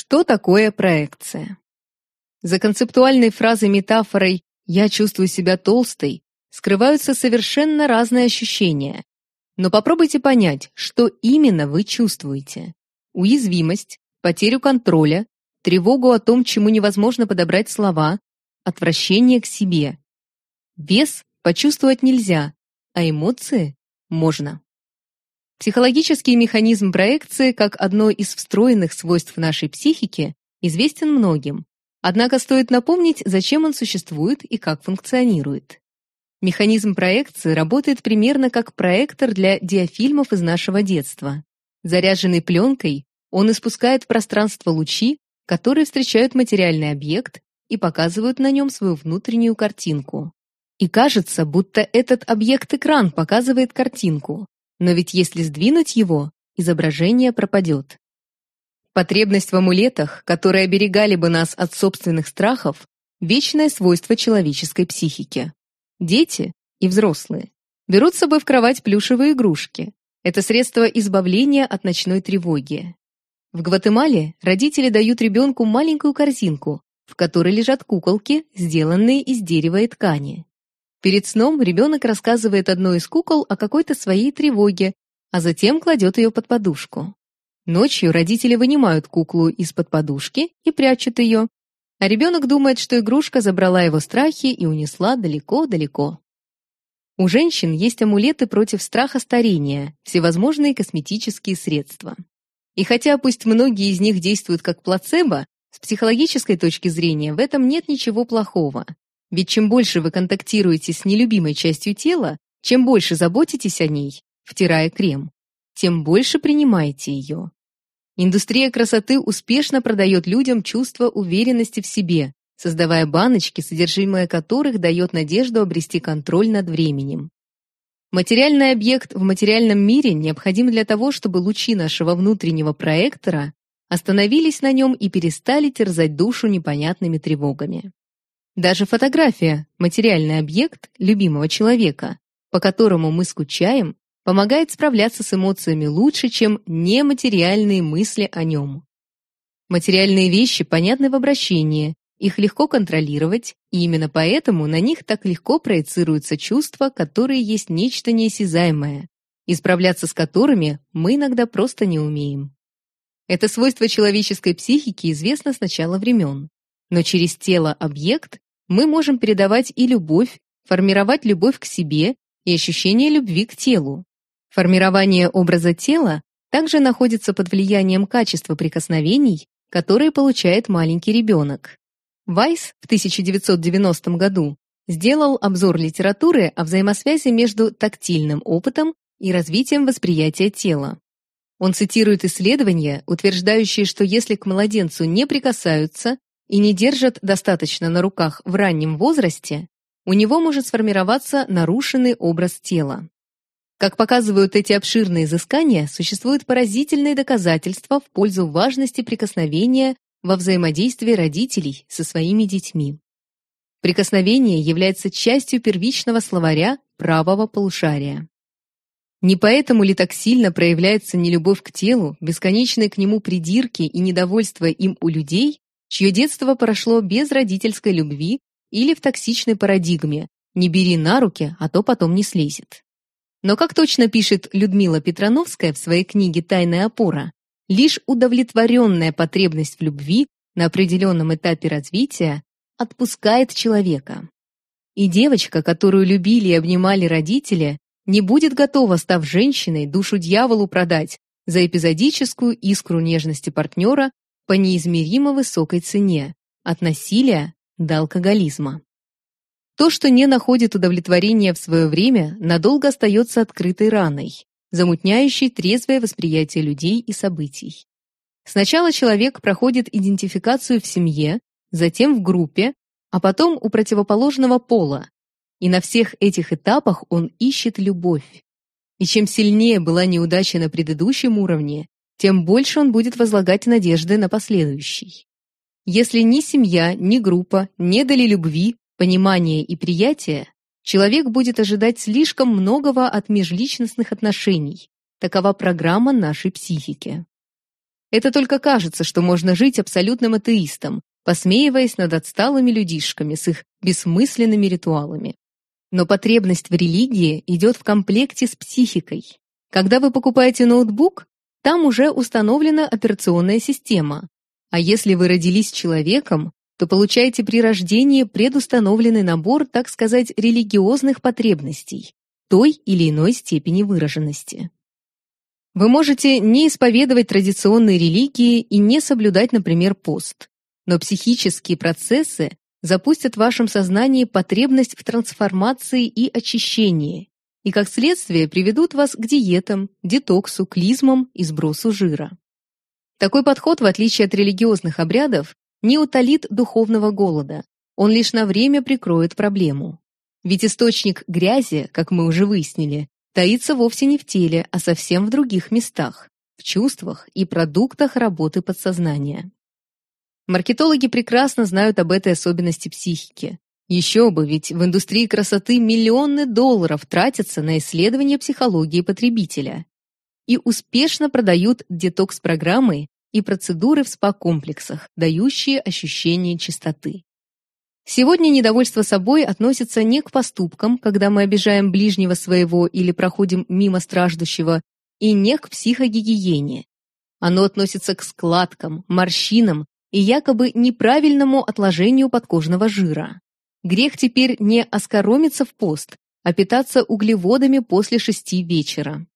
Что такое проекция? За концептуальной фразой-метафорой «я чувствую себя толстой» скрываются совершенно разные ощущения. Но попробуйте понять, что именно вы чувствуете. Уязвимость, потерю контроля, тревогу о том, чему невозможно подобрать слова, отвращение к себе. Вес почувствовать нельзя, а эмоции можно. Психологический механизм проекции, как одно из встроенных свойств нашей психики, известен многим. Однако стоит напомнить, зачем он существует и как функционирует. Механизм проекции работает примерно как проектор для диафильмов из нашего детства. Заряженный пленкой, он испускает в пространство лучи, которые встречают материальный объект и показывают на нем свою внутреннюю картинку. И кажется, будто этот объект-экран показывает картинку, но ведь если сдвинуть его, изображение пропадет. Потребность в амулетах, которые оберегали бы нас от собственных страхов, вечное свойство человеческой психики. Дети и взрослые берут с собой в кровать плюшевые игрушки. Это средство избавления от ночной тревоги. В Гватемале родители дают ребенку маленькую корзинку, в которой лежат куколки, сделанные из дерева и ткани. Перед сном ребенок рассказывает одной из кукол о какой-то своей тревоге, а затем кладет ее под подушку. Ночью родители вынимают куклу из-под подушки и прячут ее, а ребенок думает, что игрушка забрала его страхи и унесла далеко-далеко. У женщин есть амулеты против страха старения, всевозможные косметические средства. И хотя пусть многие из них действуют как плацебо, с психологической точки зрения в этом нет ничего плохого. Ведь чем больше вы контактируете с нелюбимой частью тела, чем больше заботитесь о ней, втирая крем, тем больше принимаете ее. Индустрия красоты успешно продает людям чувство уверенности в себе, создавая баночки, содержимое которых дает надежду обрести контроль над временем. Материальный объект в материальном мире необходим для того, чтобы лучи нашего внутреннего проектора остановились на нем и перестали терзать душу непонятными тревогами. Даже фотография, материальный объект любимого человека, по которому мы скучаем, помогает справляться с эмоциями лучше, чем нематериальные мысли о нем. Материальные вещи понятны в обращении, их легко контролировать, и именно поэтому на них так легко проецируются чувства, которые есть нечто неосязаемое, и справляться с которыми мы иногда просто не умеем. Это свойство человеческой психики известно с начала времен. Но через тело-объект мы можем передавать и любовь, формировать любовь к себе и ощущение любви к телу. Формирование образа тела также находится под влиянием качества прикосновений, которые получает маленький ребенок. Вайс в 1990 году сделал обзор литературы о взаимосвязи между тактильным опытом и развитием восприятия тела. Он цитирует исследования, утверждающие, что если к младенцу не прикасаются и не держат достаточно на руках в раннем возрасте, у него может сформироваться нарушенный образ тела. Как показывают эти обширные изыскания, существуют поразительные доказательства в пользу важности прикосновения во взаимодействии родителей со своими детьми. Прикосновение является частью первичного словаря правого полушария. Не поэтому ли так сильно проявляется нелюбовь к телу, бесконечные к нему придирки и недовольство им у людей, чье детство прошло без родительской любви или в токсичной парадигме «не бери на руки, а то потом не слезет». Но, как точно пишет Людмила Петрановская в своей книге «Тайная опора», лишь удовлетворенная потребность в любви на определенном этапе развития отпускает человека. И девочка, которую любили и обнимали родители, не будет готова, став женщиной, душу дьяволу продать за эпизодическую искру нежности партнера по неизмеримо высокой цене, от насилия до алкоголизма. То, что не находит удовлетворения в свое время, надолго остается открытой раной, замутняющей трезвое восприятие людей и событий. Сначала человек проходит идентификацию в семье, затем в группе, а потом у противоположного пола. И на всех этих этапах он ищет любовь. И чем сильнее была неудача на предыдущем уровне, тем больше он будет возлагать надежды на последующий. Если ни семья, ни группа не дали любви, понимания и приятия, человек будет ожидать слишком многого от межличностных отношений. Такова программа нашей психики. Это только кажется, что можно жить абсолютным атеистом, посмеиваясь над отсталыми людишками с их бессмысленными ритуалами. Но потребность в религии идет в комплекте с психикой. Когда вы покупаете ноутбук, там уже установлена операционная система. А если вы родились человеком, то получаете при рождении предустановленный набор, так сказать, религиозных потребностей той или иной степени выраженности. Вы можете не исповедовать традиционные религии и не соблюдать, например, пост, но психические процессы запустят в вашем сознании потребность в трансформации и очищении, и как следствие приведут вас к диетам, детоксу, клизмам и сбросу жира. Такой подход, в отличие от религиозных обрядов, не утолит духовного голода, он лишь на время прикроет проблему. Ведь источник грязи, как мы уже выяснили, таится вовсе не в теле, а совсем в других местах, в чувствах и продуктах работы подсознания. Маркетологи прекрасно знают об этой особенности психики. Еще бы, ведь в индустрии красоты миллионы долларов тратятся на исследование психологии потребителя. И успешно продают детокс-программы и процедуры в спа-комплексах, дающие ощущение чистоты. Сегодня недовольство собой относится не к поступкам, когда мы обижаем ближнего своего или проходим мимо страждущего, и не к психогигиене. Оно относится к складкам, морщинам и якобы неправильному отложению подкожного жира. Грех теперь не оскоромиться в пост, а питаться углеводами после шести вечера.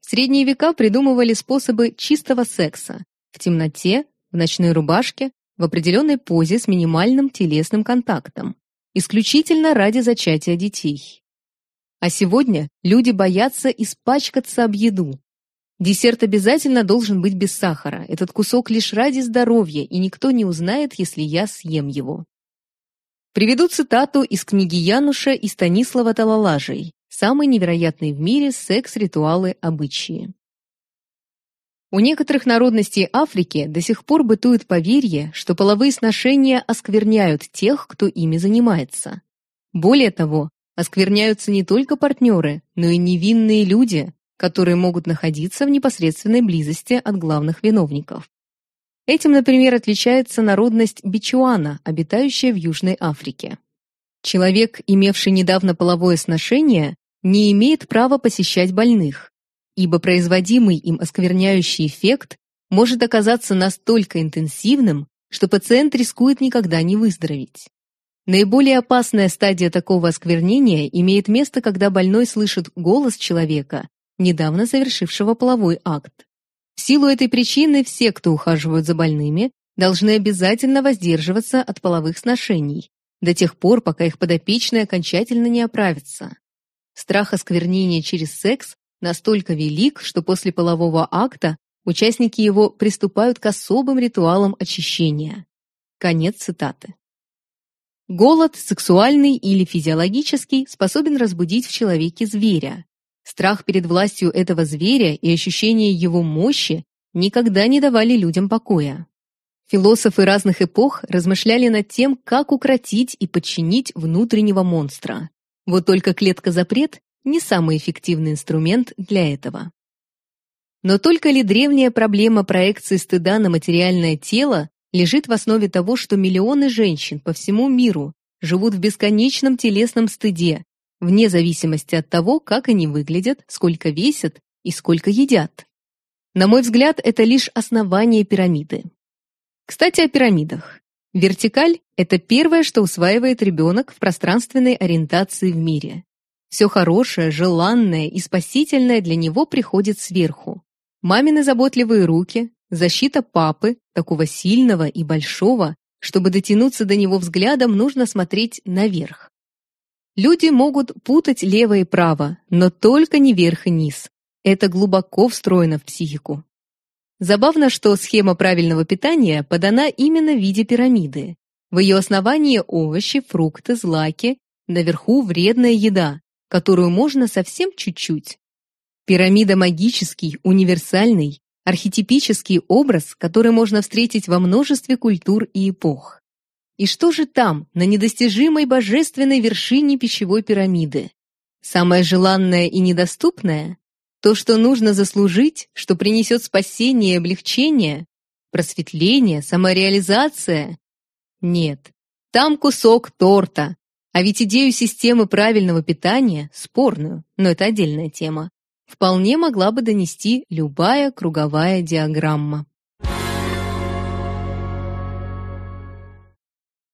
В средние века придумывали способы чистого секса в темноте, в ночной рубашке, в определенной позе с минимальным телесным контактом, исключительно ради зачатия детей. А сегодня люди боятся испачкаться об еду. Десерт обязательно должен быть без сахара. Этот кусок лишь ради здоровья, и никто не узнает, если я съем его. Приведу цитату из книги Януша и Станислава Талалажей «Самый невероятный в мире секс-ритуалы обычаи». У некоторых народностей Африки до сих пор бытует поверье, что половые сношения оскверняют тех, кто ими занимается. Более того, оскверняются не только партнеры, но и невинные люди, которые могут находиться в непосредственной близости от главных виновников. Этим, например, отличается народность бичуана, обитающая в Южной Африке. Человек, имевший недавно половое сношение, не имеет права посещать больных, ибо производимый им оскверняющий эффект может оказаться настолько интенсивным, что пациент рискует никогда не выздороветь. Наиболее опасная стадия такого осквернения имеет место, когда больной слышит голос человека, недавно совершившего половой акт. Силу этой причины все, кто ухаживают за больными, должны обязательно воздерживаться от половых сношений до тех пор, пока их подопечные окончательно не оправятся. Страх осквернения через секс настолько велик, что после полового акта участники его приступают к особым ритуалам очищения. Конец цитаты. Голод, сексуальный или физиологический, способен разбудить в человеке зверя. Страх перед властью этого зверя и ощущение его мощи никогда не давали людям покоя. Философы разных эпох размышляли над тем, как укротить и подчинить внутреннего монстра. Вот только клетка-запрет не самый эффективный инструмент для этого. Но только ли древняя проблема проекции стыда на материальное тело лежит в основе того, что миллионы женщин по всему миру живут в бесконечном телесном стыде, вне зависимости от того, как они выглядят, сколько весят и сколько едят? На мой взгляд, это лишь основание пирамиды. Кстати, о пирамидах. Вертикаль – это первое, что усваивает ребенок в пространственной ориентации в мире. Все хорошее, желанное и спасительное для него приходит сверху. Мамины заботливые руки, защита папы, такого сильного и большого, чтобы дотянуться до него взглядом, нужно смотреть наверх. Люди могут путать лево и право, но только не верх и низ. Это глубоко встроено в психику. Забавно, что схема правильного питания подана именно в виде пирамиды. В ее основании овощи, фрукты, злаки, наверху вредная еда, которую можно совсем чуть-чуть. Пирамида магический, универсальный, архетипический образ, который можно встретить во множестве культур и эпох. И что же там, на недостижимой божественной вершине пищевой пирамиды? Самое желанное и недоступное? То, что нужно заслужить, что принесет спасение и облегчение, просветление, самореализация? Нет, там кусок торта. А ведь идею системы правильного питания, спорную, но это отдельная тема, вполне могла бы донести любая круговая диаграмма.